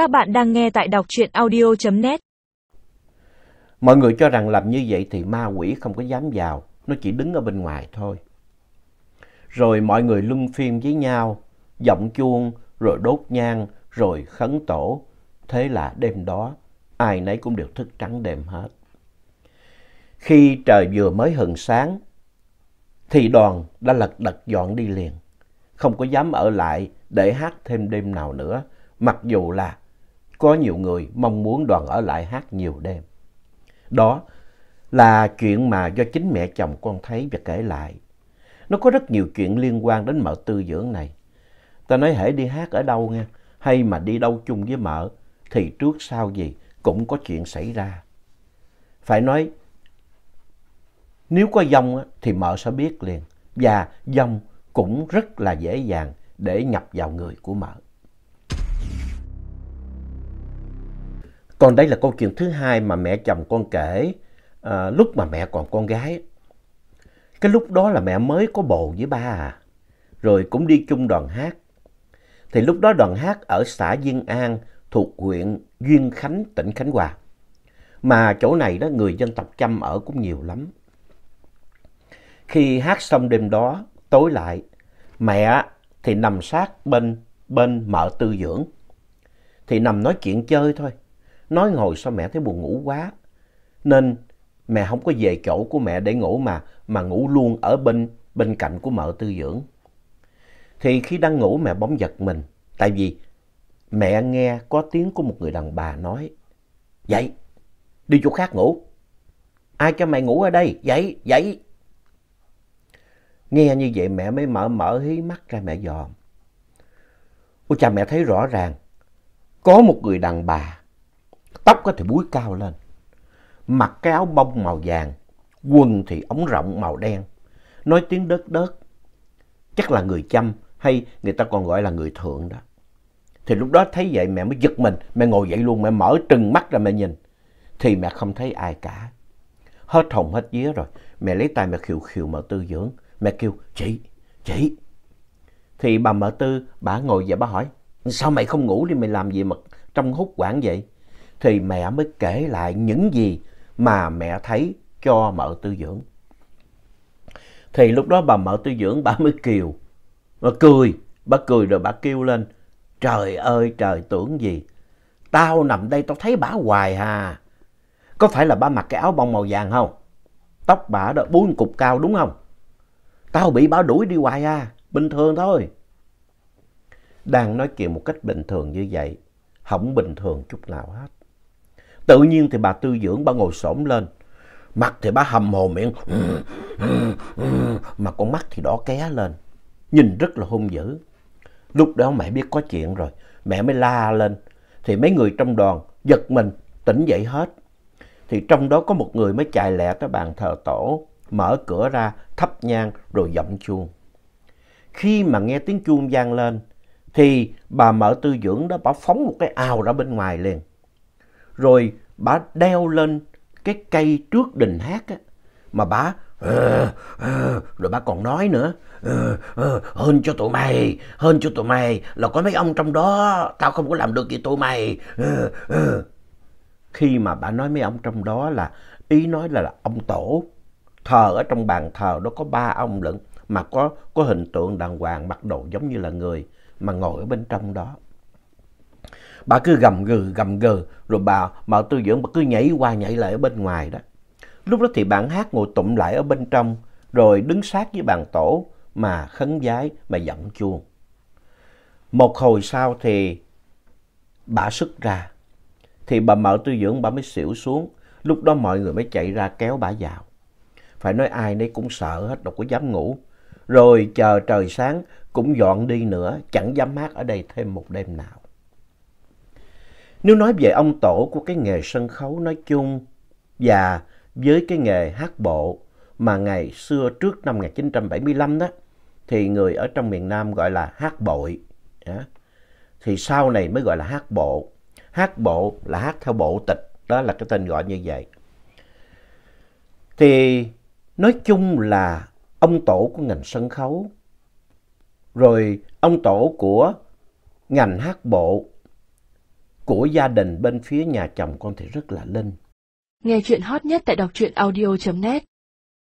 Các bạn đang nghe tại đọc truyện audio.net. Mọi người cho rằng làm như vậy thì ma quỷ không có dám vào, nó chỉ đứng ở bên ngoài thôi. Rồi mọi người luân phiên với nhau, giọng chuông, rồi đốt nhang, rồi khấn tổ. Thế là đêm đó, ai nấy cũng đều thức trắng đêm hết. Khi trời vừa mới hừng sáng, thì đoàn đã lật đật dọn đi liền. Không có dám ở lại để hát thêm đêm nào nữa, mặc dù là có nhiều người mong muốn đoàn ở lại hát nhiều đêm. Đó là chuyện mà do chính mẹ chồng con thấy và kể lại. Nó có rất nhiều chuyện liên quan đến mợ tư dưỡng này. Ta nói hễ đi hát ở đâu nghe, hay mà đi đâu chung với mợ, thì trước sau gì cũng có chuyện xảy ra. Phải nói, nếu có dông thì mợ sẽ biết liền, và dông cũng rất là dễ dàng để nhập vào người của mợ. Còn đây là câu chuyện thứ hai mà mẹ chồng con kể à, lúc mà mẹ còn con gái. Cái lúc đó là mẹ mới có bồ với ba à, rồi cũng đi chung đoàn hát. Thì lúc đó đoàn hát ở xã Diên An thuộc huyện Duyên Khánh, tỉnh Khánh Hòa. Mà chỗ này đó người dân tộc Chăm ở cũng nhiều lắm. Khi hát xong đêm đó, tối lại, mẹ thì nằm sát bên bên mợ tư dưỡng. Thì nằm nói chuyện chơi thôi. Nói ngồi sao mẹ thấy buồn ngủ quá. Nên mẹ không có về chỗ của mẹ để ngủ mà, mà ngủ luôn ở bên, bên cạnh của mợ tư dưỡng. Thì khi đang ngủ mẹ bỗng giật mình. Tại vì mẹ nghe có tiếng của một người đàn bà nói. Dậy, đi chỗ khác ngủ. Ai cho mày ngủ ở đây? Dậy, dậy. Nghe như vậy mẹ mới mở mở hí mắt ra mẹ dòm. Ôi cha mẹ thấy rõ ràng. Có một người đàn bà Tóc thì búi cao lên. Mặc cái áo bông màu vàng. Quần thì ống rộng màu đen. Nói tiếng đớt đớt. Chắc là người chăm hay người ta còn gọi là người thượng đó. Thì lúc đó thấy vậy mẹ mới giật mình. Mẹ ngồi dậy luôn. Mẹ mở trừng mắt ra mẹ nhìn. Thì mẹ không thấy ai cả. Hết hồng hết vía rồi. Mẹ lấy tay mẹ khiều khiều mợ tư dưỡng. Mẹ kêu chị, chị. Thì bà mợ tư, bà ngồi dậy bà hỏi. Sao mày không ngủ đi mày làm gì mà trong hút quảng vậy? Thì mẹ mới kể lại những gì mà mẹ thấy cho mợ tư dưỡng. Thì lúc đó bà mợ tư dưỡng bà mới kiều, bà cười, bà cười rồi bà kêu lên, trời ơi trời tưởng gì, tao nằm đây tao thấy bà hoài hà. Có phải là bà mặc cái áo bông màu vàng không? Tóc bà đó bốn cục cao đúng không? Tao bị bà đuổi đi hoài à, bình thường thôi. Đang nói chuyện một cách bình thường như vậy, không bình thường chút nào hết. Tự nhiên thì bà tư dưỡng, bà ngồi xổm lên. Mặt thì bà hầm hồ miệng. Ừ, ừ, ừ, mà con mắt thì đỏ ké lên. Nhìn rất là hung dữ. Lúc đó mẹ biết có chuyện rồi. Mẹ mới la lên. Thì mấy người trong đoàn giật mình, tỉnh dậy hết. Thì trong đó có một người mới chạy lẹ tới bàn thờ tổ. Mở cửa ra, thắp nhang rồi dậm chuông. Khi mà nghe tiếng chuông vang lên. Thì bà mợ tư dưỡng đó, bà phóng một cái ào ra bên ngoài liền rồi bà đeo lên cái cây trước đình hát á, mà bà ờ, ờ, rồi bà còn nói nữa ờ, ờ hơn cho tụi mày hơn cho tụi mày là có mấy ông trong đó tao không có làm được gì tụi mày ờ, ờ. khi mà bà nói mấy ông trong đó là ý nói là, là ông tổ thờ ở trong bàn thờ đó có ba ông lận mà có có hình tượng đàng hoàng mặc đồ giống như là người mà ngồi ở bên trong đó. Bà cứ gầm gừ gầm gừ rồi bà Mợ Tư Dưỡng bà cứ nhảy qua nhảy lại ở bên ngoài đó. Lúc đó thì bạn hát ngồi tụm lại ở bên trong rồi đứng sát với bàn tổ mà khấn vái mà giọng chuông. Một hồi sau thì bà xuất ra thì bà Mợ Tư Dưỡng bà mới xỉu xuống. Lúc đó mọi người mới chạy ra kéo bà vào. Phải nói ai nấy cũng sợ hết, đâu có dám ngủ. Rồi chờ trời sáng cũng dọn đi nữa, chẳng dám hát ở đây thêm một đêm nào. Nếu nói về ông tổ của cái nghề sân khấu nói chung và với cái nghề hát bộ mà ngày xưa trước năm 1975 đó thì người ở trong miền Nam gọi là hát bội. Thì sau này mới gọi là hát bộ. Hát bộ là hát theo bộ tịch, đó là cái tên gọi như vậy. Thì nói chung là ông tổ của ngành sân khấu, rồi ông tổ của ngành hát bộ của gia đình bên phía nhà chồng con thì rất là linh. Nghe chuyện hot nhất tại đọc truyện audio.net